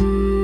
you.